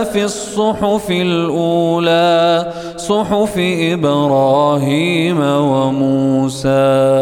لفي الصحف الأولى صحف إبراهيم وموسى.